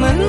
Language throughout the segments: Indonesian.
panas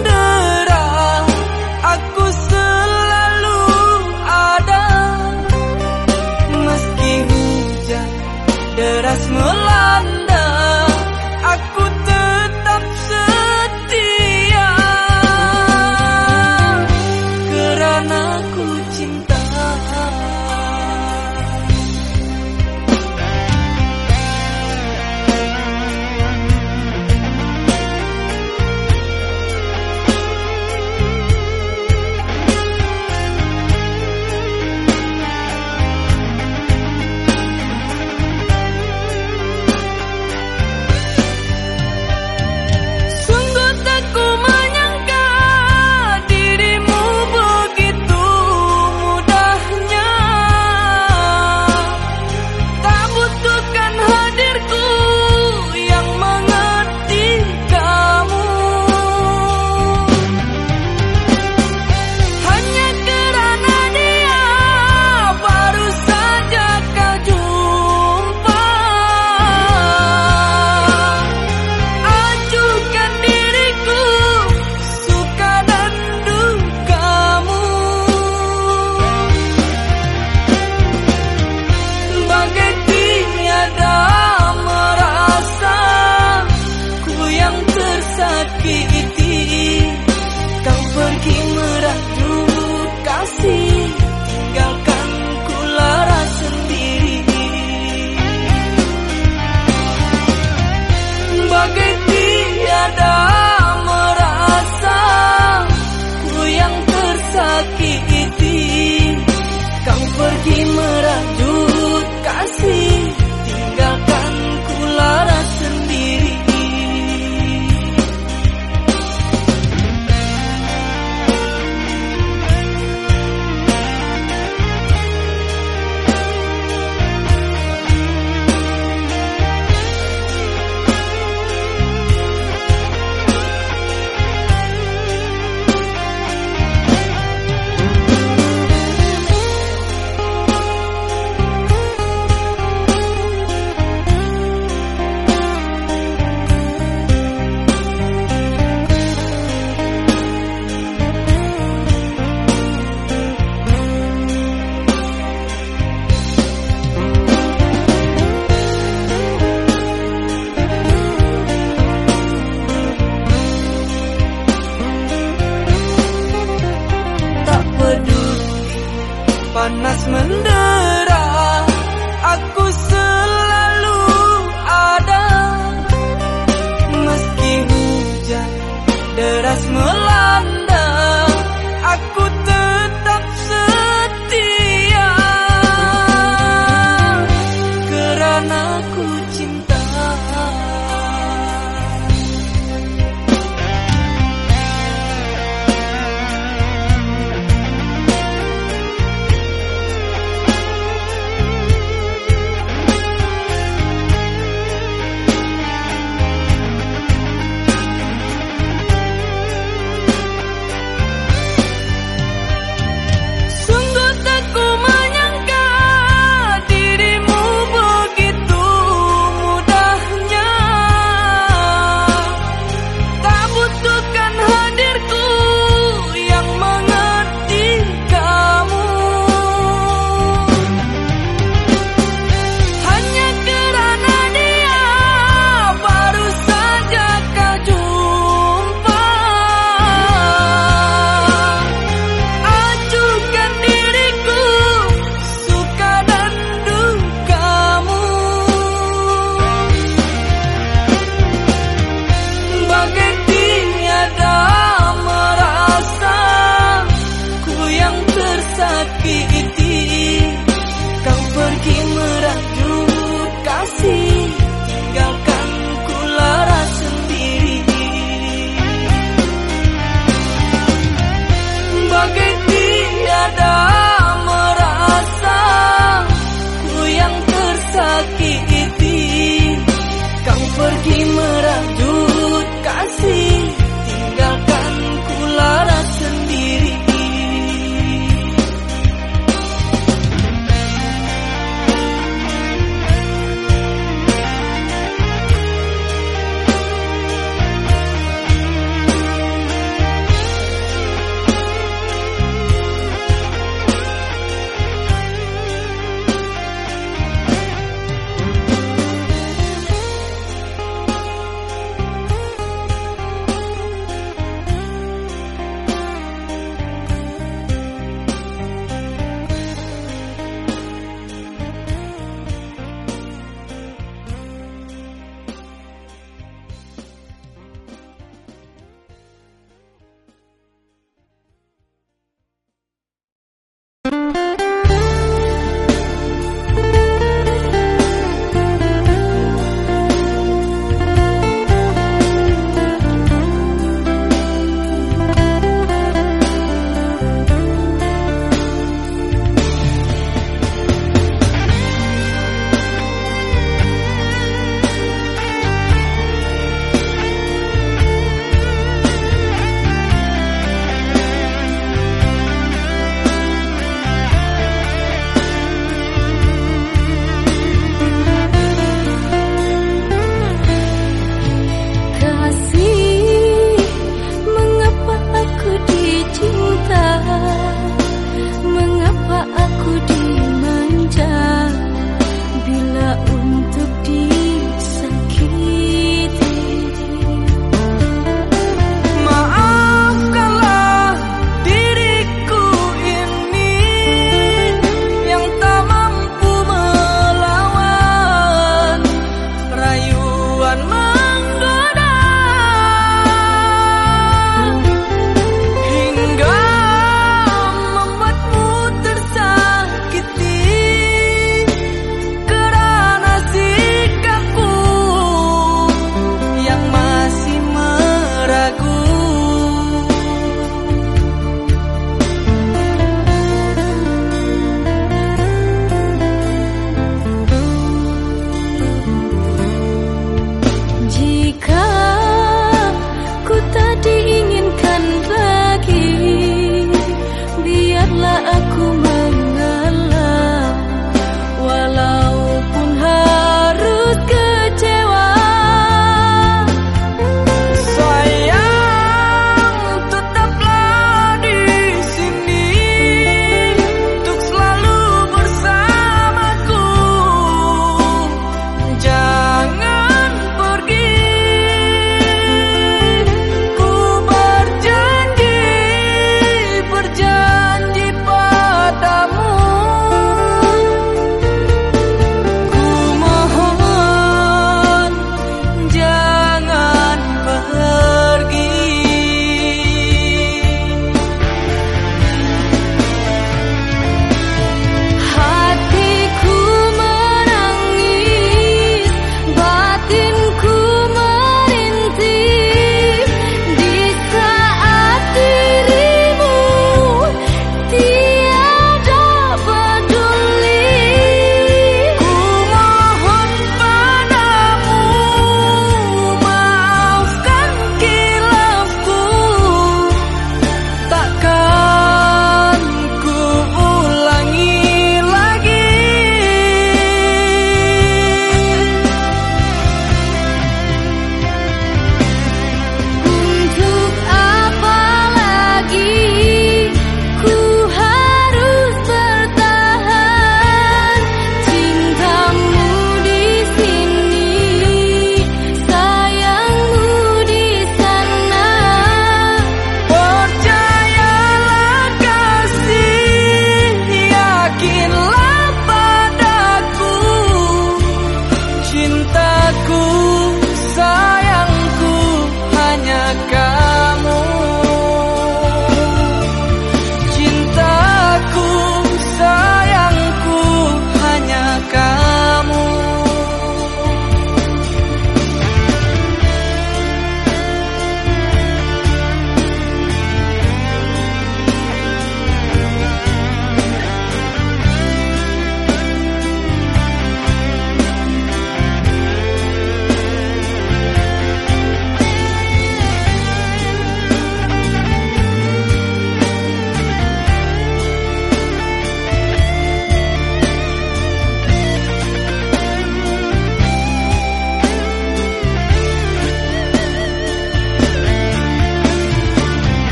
panas mendera. Aku selalu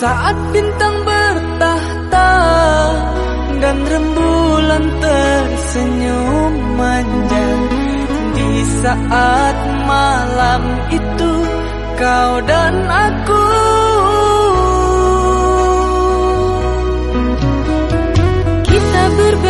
Saat bintang bertahta Dan rembulan tersenyum manja Di saat malam itu Kau dan aku. Kita berbeda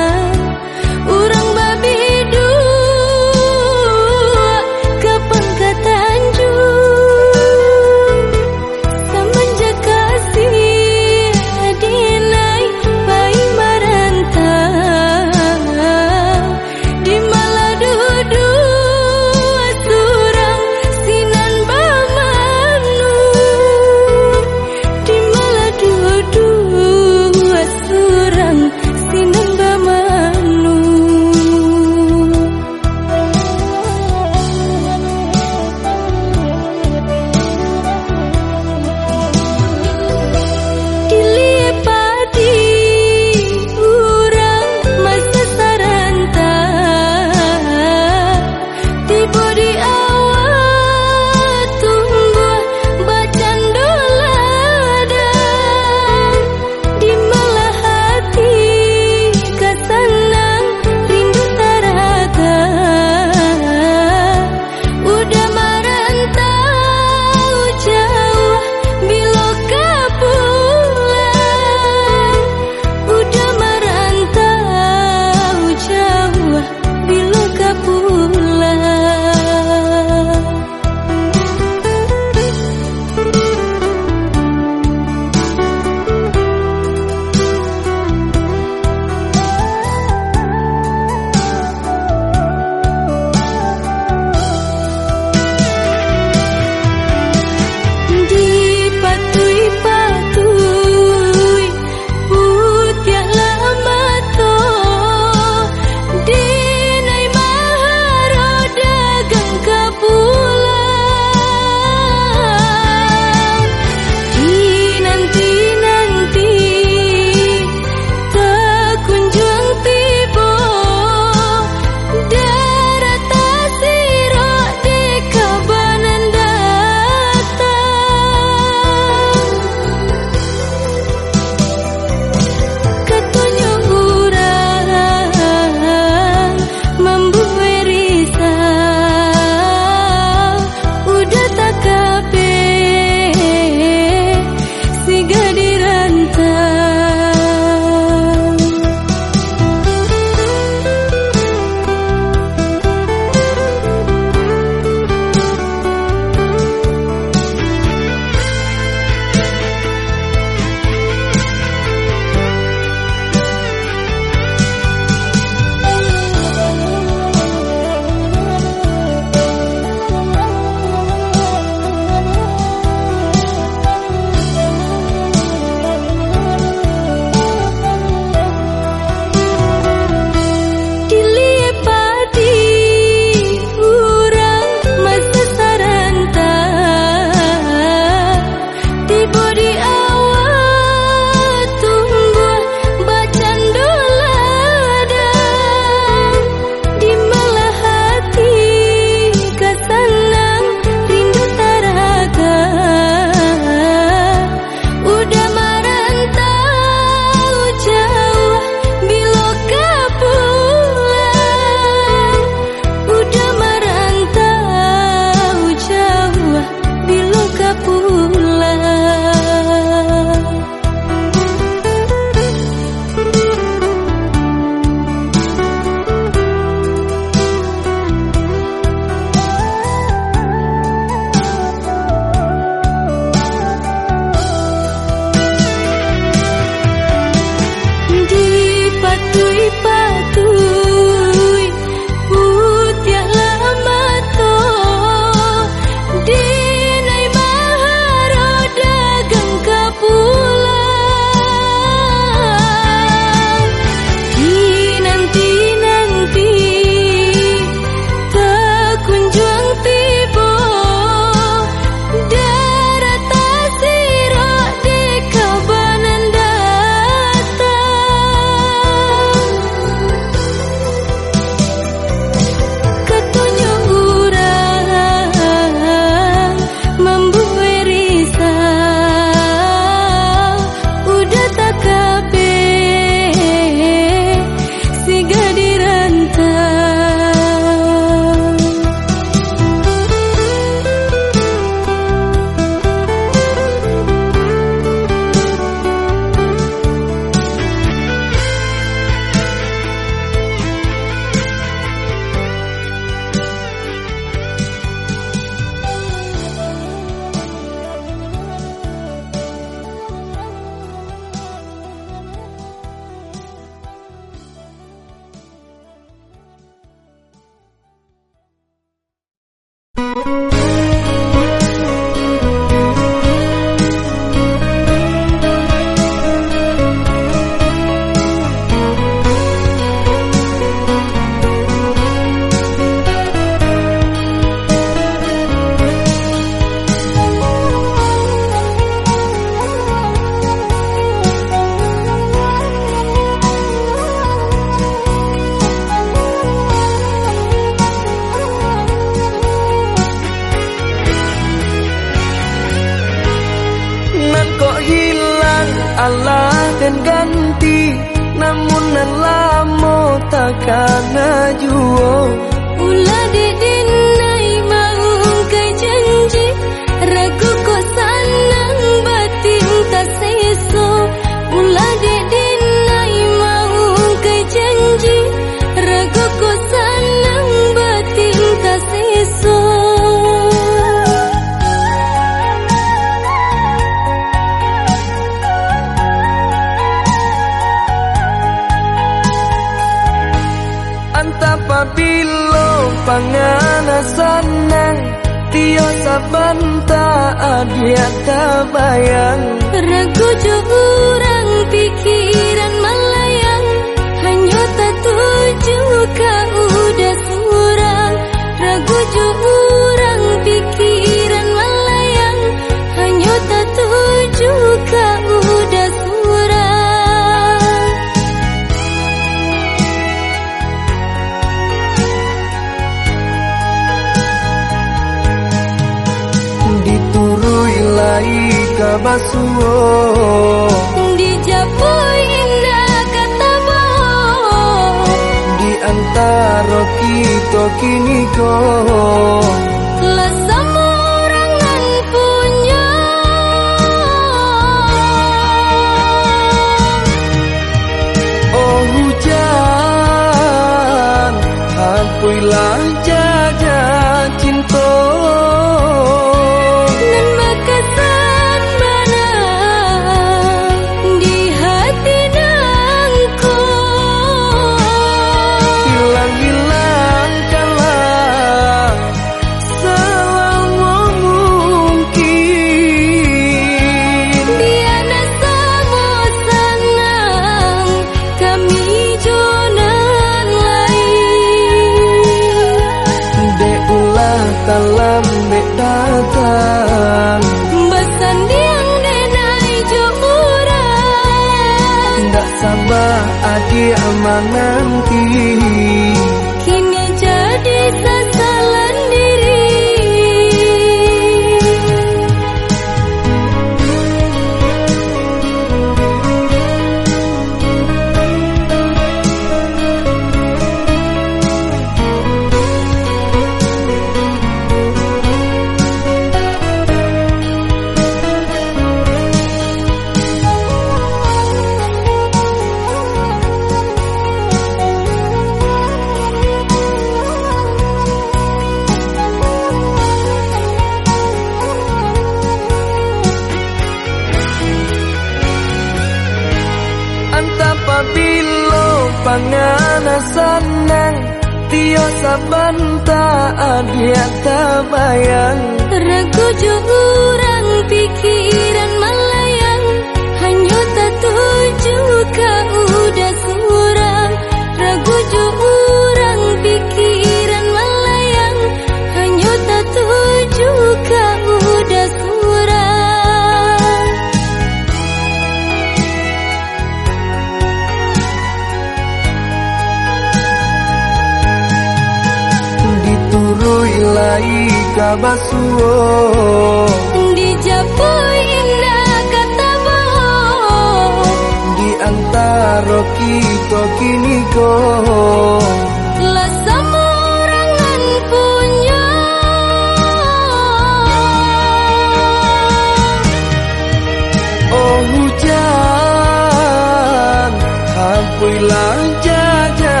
Bilang jajan